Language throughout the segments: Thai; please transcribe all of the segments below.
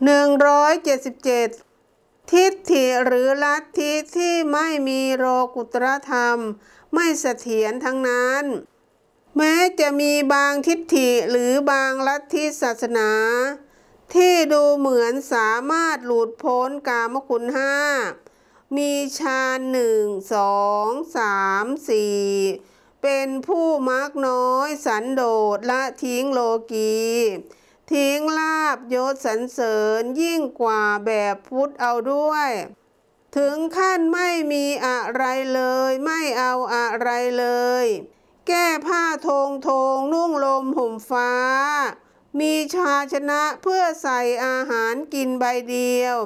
177 ทิฏฐิหรือลัทธิที่ไม่มีโลกุตรธรรม ไม่เสถียรทั้งนั้น แม้จะมีบางทิฏฐิหรือบางลัทธิศาสนา ที่ดูเหมือนสามารถหลุดพ้นกามคุณห้ามีฌานหนึ่งสองสามสี่เป็นผู้มักน้อยสันโดษละทิ้งโลกี ทิ้งลาบยศสรรเสริญยิ่งกว่าแบบพุทธเอาด้วย ถึงขั้นไม่มีอะไรเลย ไม่เอาอะไรเลย แก้ผ้าทงทงนุ่งลมห่มฟ้า มีชาชนะเพื่อใส่อาหารกินใบเดียว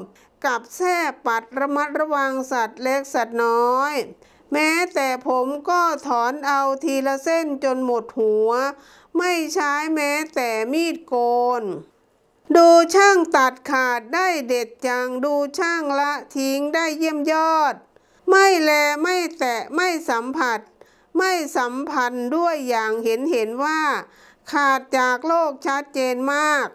กับแท่ปัดระมัดระวังสัตว์เล็กสัตว์น้อย แม้แต่ผมก็ถอนเอาทีละเส้นจนหมดหัว ไม่ใช้แม้แต่มีดโกน ดูช่างตัดขาดได้เด็ดจังดูช่างละทิ้งได้เยี่ยมยอด ไม่แลไม่แตะไม่สัมผัส ไม่สัมพันธ์ด้วยอย่างเห็นเห็นว่า ขาดจากโลกชัดเจนมาก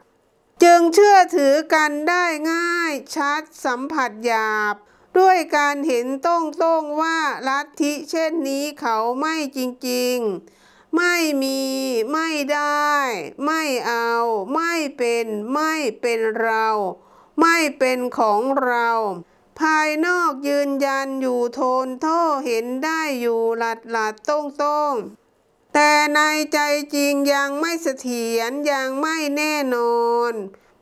จึงเชื่อถือกันได้ง่ายชัดสัมผัสหยาบด้วยการเห็นต้องต้องว่าลัทธิเช่นนี้เขาไม่จริง ๆ ไม่มี ไม่ได้ ไม่เอา ไม่เป็น ไม่เป็นเรา ไม่เป็นของเรา ภายนอกยืนยันอยู่โทนโทเห็นได้อยู่หลัดหลัดต้องต้องแต่ในใจจริงยังไม่เสถียรยังไม่แน่นอน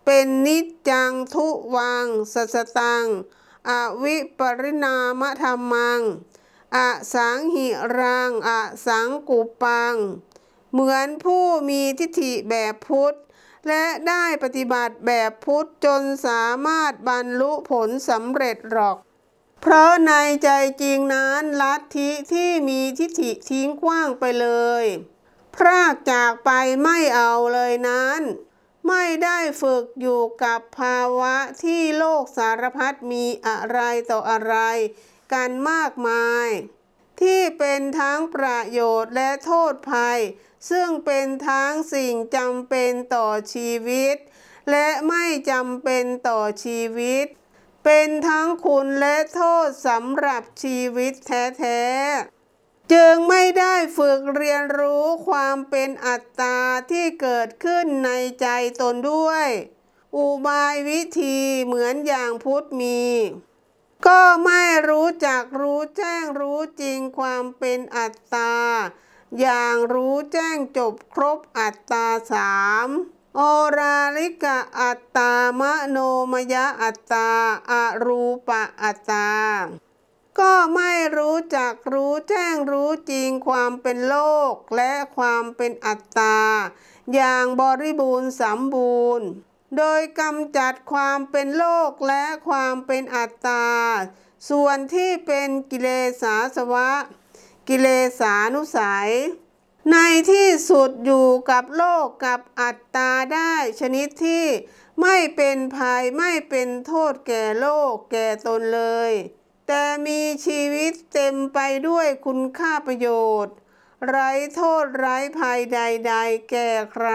เป็นนิจจังทุวัง สัสตัง อวิปริณามธรรมัง อสังหิรังอสังกุปัง เหมือนผู้มีทิฏฐิแบบพุทธ และได้ปฏิบัติแบบพุทธจนสามารถบรรลุผลสำเร็จหรอก เพราะในใจจริงนั้นลัทธิที่มีทิฏฐิทิ้งขว้างไปเลย พรากจากไปไม่เอาเลยนั้น ไม่ได้ฝึกอยู่กับภาวะที่โลกสารพัดมีอะไรต่ออะไร กันมากมาย ที่เป็นทั้งประโยชน์และโทษภัย ซึ่งเป็นทั้งสิ่งจำเป็นต่อชีวิต และไม่จำเป็นต่อชีวิต เป็นทั้งคุณและโทษสำหรับชีวิตแท้ๆจึงไม่ได้ฝึกเรียนรู้ความเป็นอัตตาที่เกิดขึ้นในใจตนด้วยอุบายวิธีเหมือนอย่างพุทธมี ก็ไม่ จักรู้แจ้งรู้จริงความเป็นอัตตา อย่างรู้แจ้งจบครบอัตตาสามโอราลิกะอัตตามโนมยะอัตตาอรูปะอัตตา ก็ไม่รู้จักรู้แจ้งรู้จริงความเป็นโลกและความเป็นอัตตา อย่างบริบูรณ์สมบูรณ์ โดยกำจัดความเป็นโลกและความเป็นอัตตา ส่วนที่เป็นกิเลสาสวะ กิเลสานุสัย ในที่สุดอยู่กับโลกกับอัตตาได้ชนิดที่ไม่เป็นภัยไม่เป็นโทษแก่โลกแก่ตนเลย แต่มีชีวิตเต็มไปด้วยคุณค่าประโยชน์ ไร้โทษไร้ภัยใด ๆ แก่ใคร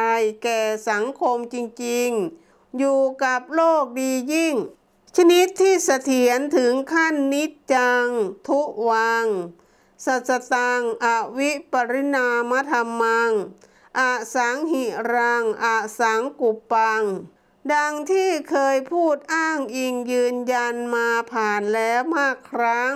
แก่สังคมจริงๆ อยู่กับโลกดียิ่ง ชนิดที่เสถียรถึงขั้นนิจจัง ทุวัง สัจตัง อวิปริณามธรรมังอสังหิรังอสังกุปปัง ดังที่เคยพูดอ้างอิงยืนยันมาผ่านแล้วมากครั้ง